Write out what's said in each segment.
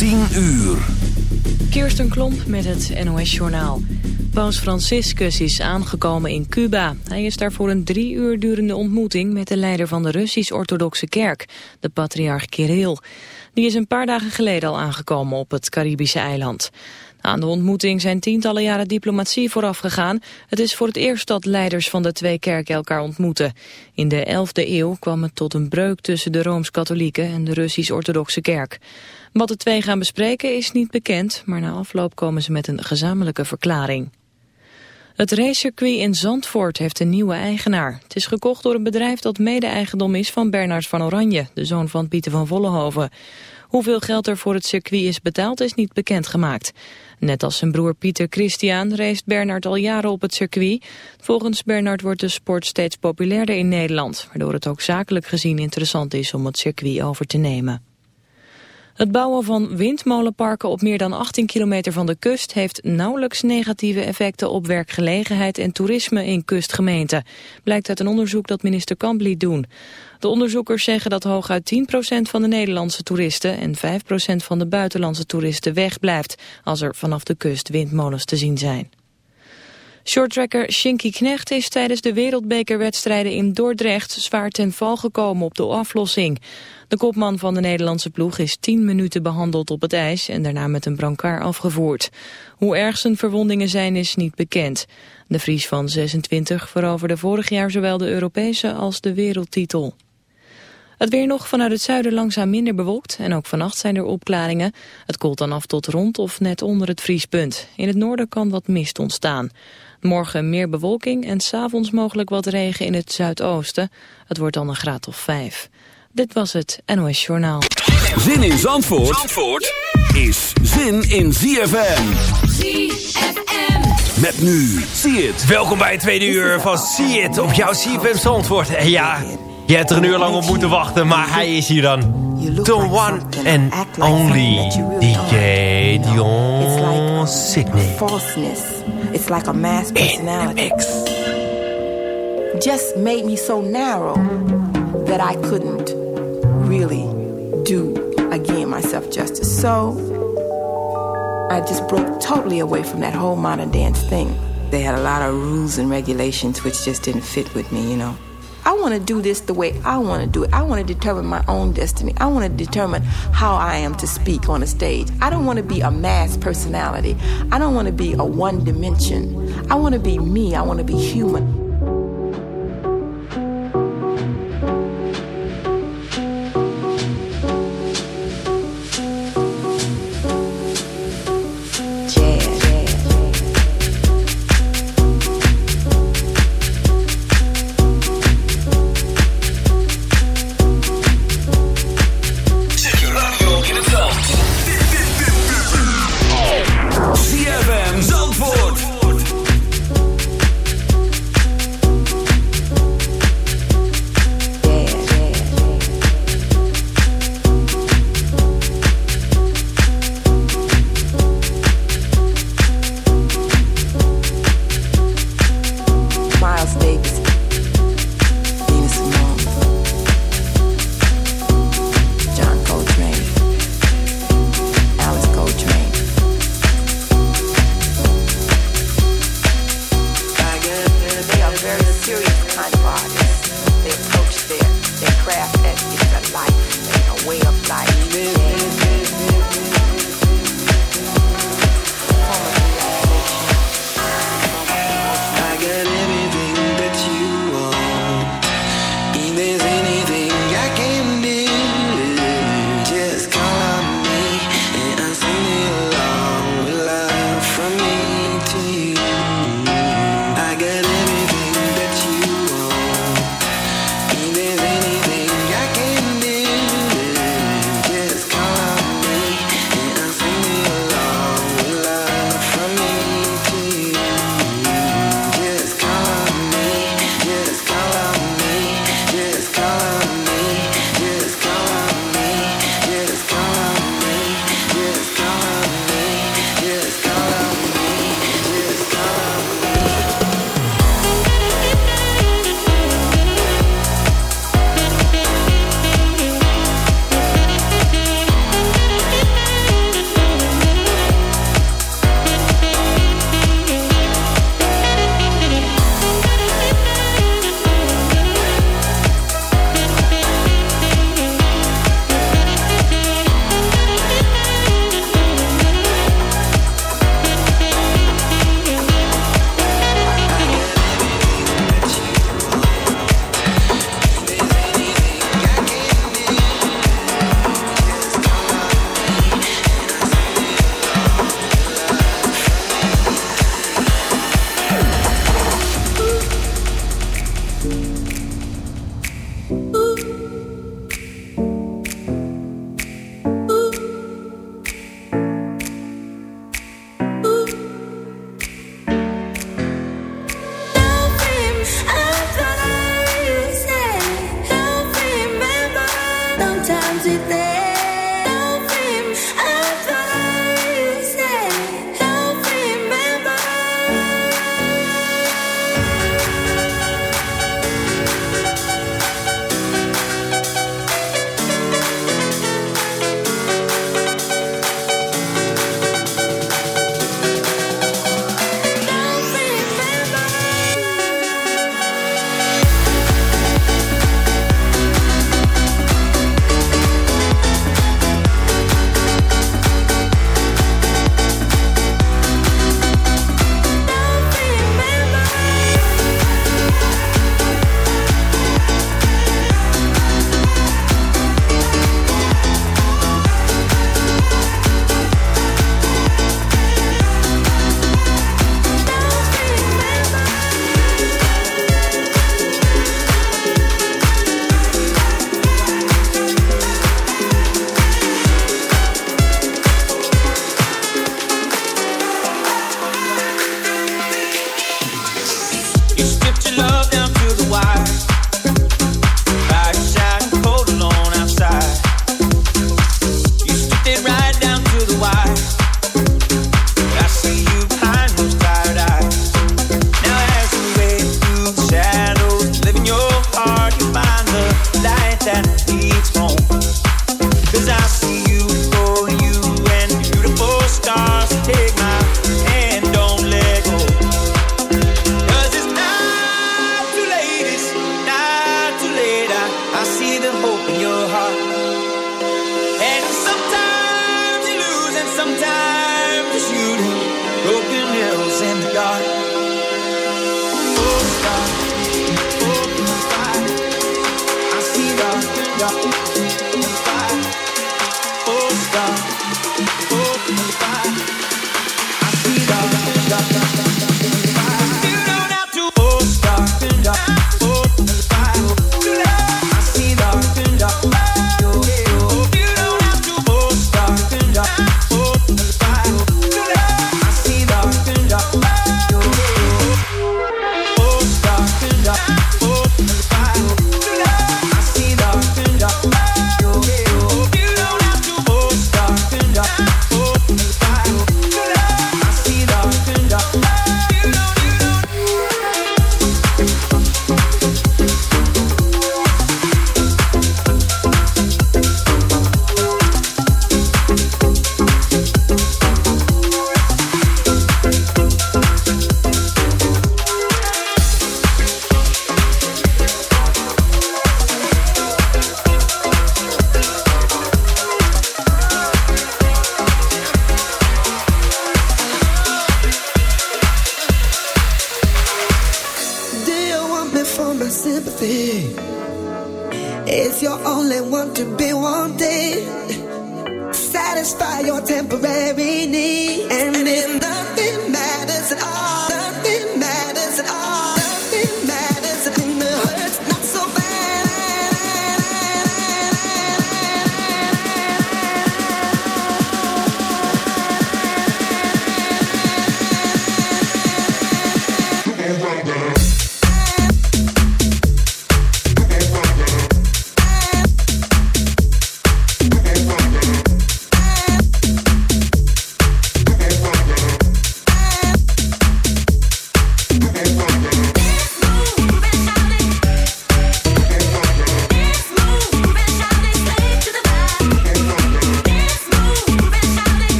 10 uur. Kirsten Klomp met het NOS-journaal. Paus Franciscus is aangekomen in Cuba. Hij is daar voor een drie uur durende ontmoeting met de leider van de Russisch-Orthodoxe Kerk, de patriarch Kirill. Die is een paar dagen geleden al aangekomen op het Caribische eiland. Aan de ontmoeting zijn tientallen jaren diplomatie vooraf gegaan. Het is voor het eerst dat leiders van de twee kerken elkaar ontmoeten. In de 11e eeuw kwam het tot een breuk tussen de Rooms-Katholieken en de Russisch-Orthodoxe Kerk. Wat de twee gaan bespreken is niet bekend, maar na afloop komen ze met een gezamenlijke verklaring. Het racecircuit in Zandvoort heeft een nieuwe eigenaar. Het is gekocht door een bedrijf dat mede-eigendom is van Bernard van Oranje, de zoon van Pieter van Vollenhoven. Hoeveel geld er voor het circuit is betaald is niet bekendgemaakt. Net als zijn broer Pieter Christian race Bernard al jaren op het circuit. Volgens Bernard wordt de sport steeds populairder in Nederland, waardoor het ook zakelijk gezien interessant is om het circuit over te nemen. Het bouwen van windmolenparken op meer dan 18 kilometer van de kust heeft nauwelijks negatieve effecten op werkgelegenheid en toerisme in kustgemeenten. Blijkt uit een onderzoek dat minister Kamp liet doen. De onderzoekers zeggen dat hooguit 10% van de Nederlandse toeristen en 5% van de buitenlandse toeristen wegblijft als er vanaf de kust windmolens te zien zijn. Shorttracker Shinky Knecht is tijdens de wereldbekerwedstrijden in Dordrecht zwaar ten val gekomen op de aflossing. De kopman van de Nederlandse ploeg is 10 minuten behandeld op het ijs en daarna met een brancard afgevoerd. Hoe erg zijn verwondingen zijn is niet bekend. De Fries van 26 veroverde vorig jaar zowel de Europese als de wereldtitel. Het weer nog vanuit het zuiden langzaam minder bewolkt en ook vannacht zijn er opklaringen. Het koelt dan af tot rond of net onder het vriespunt. In het noorden kan wat mist ontstaan. Morgen meer bewolking en s'avonds mogelijk wat regen in het zuidoosten. Het wordt dan een graad of vijf. Dit was het NOS Journaal. Zin in Zandvoort, Zandvoort is zin in ZFM. ZFM. Met nu, zie het. Welkom bij het tweede uur van See It op jouw CFM Zandvoort. En ja, je hebt er een uur lang op moeten wachten, maar hij is hier dan. The one and only DJ Dion Sydney. It's like a mass personality. Just made me so narrow that I couldn't really do again myself justice. So I just broke totally away from that whole modern dance thing. They had a lot of rules and regulations which just didn't fit with me, you know. I want to do this the way I want to do it. I want to determine my own destiny. I want to determine how I am to speak on a stage. I don't want to be a mass personality. I don't want to be a one dimension. I want to be me. I want to be human.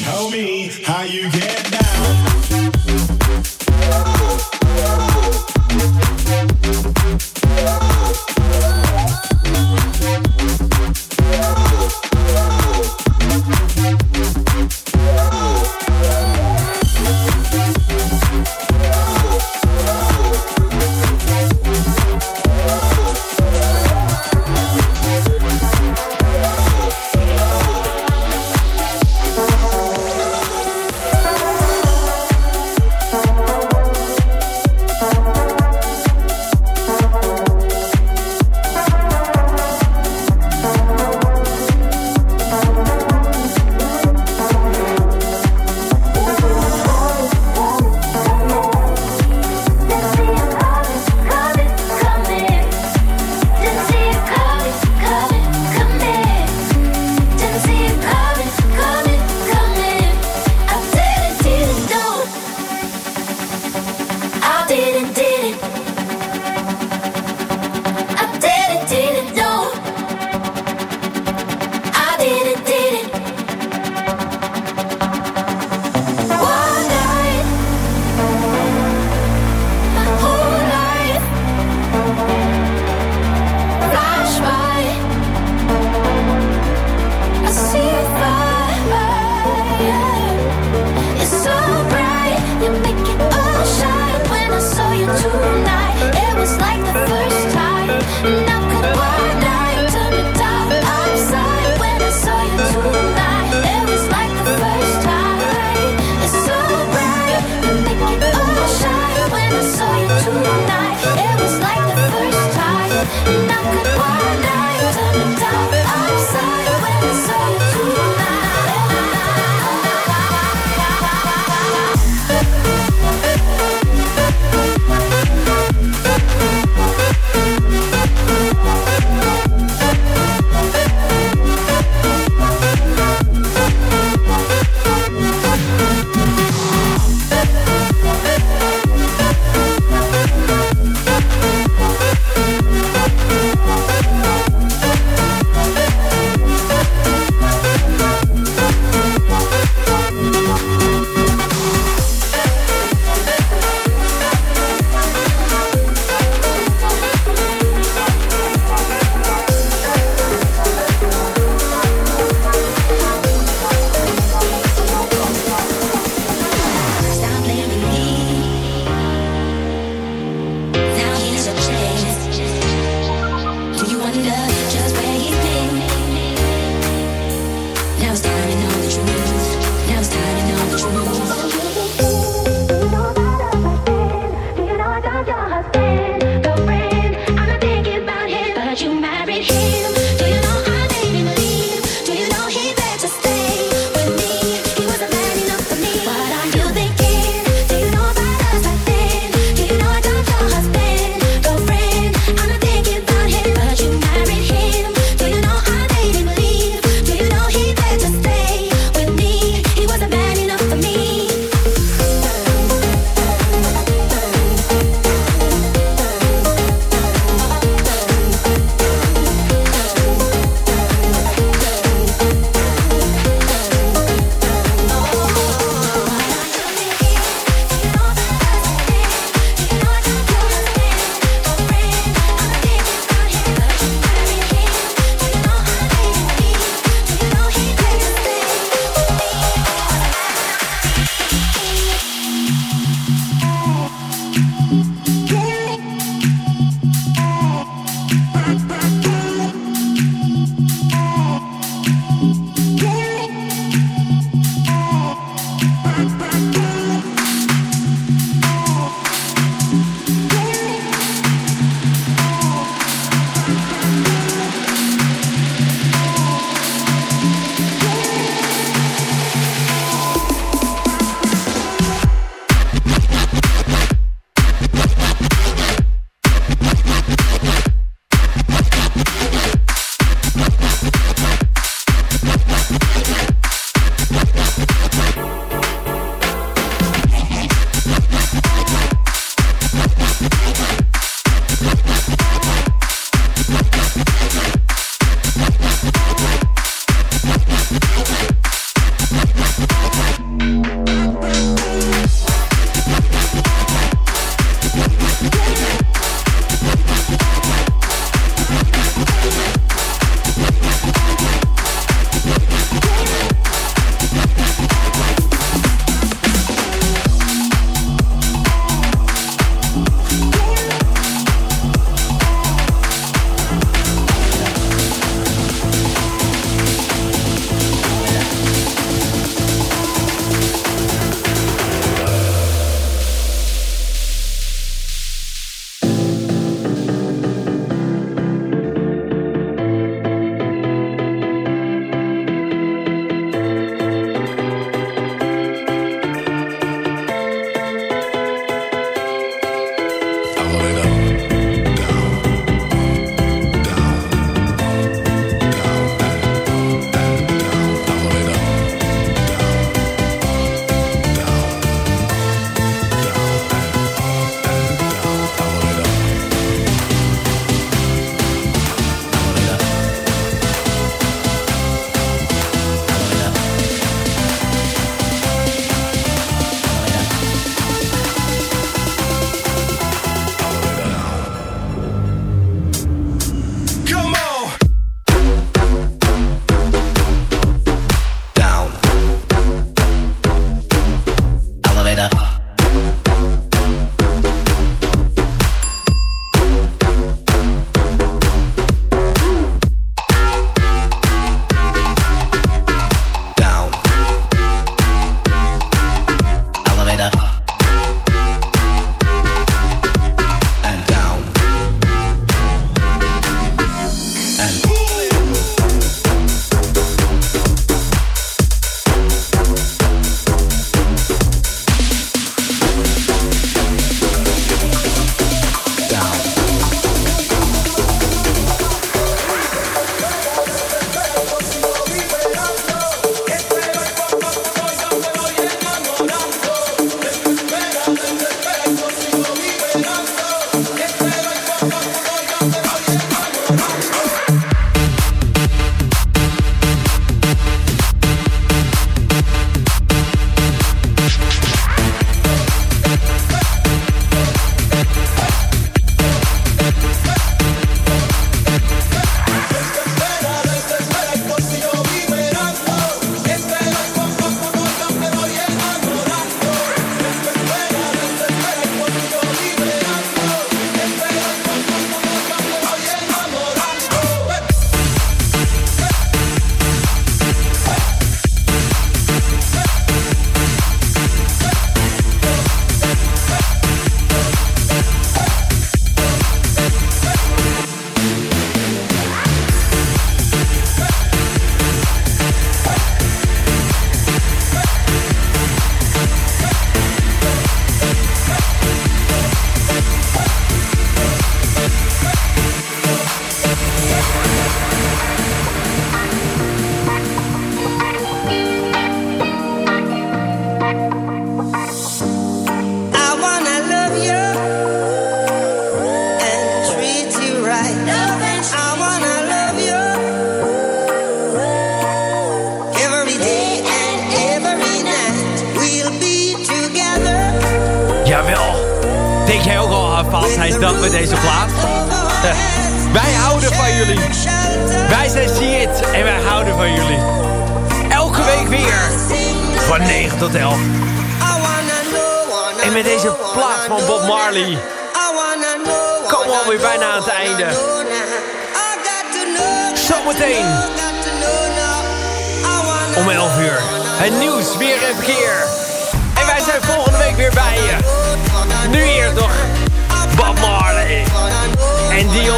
Show me how you get down.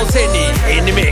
Rossini in de.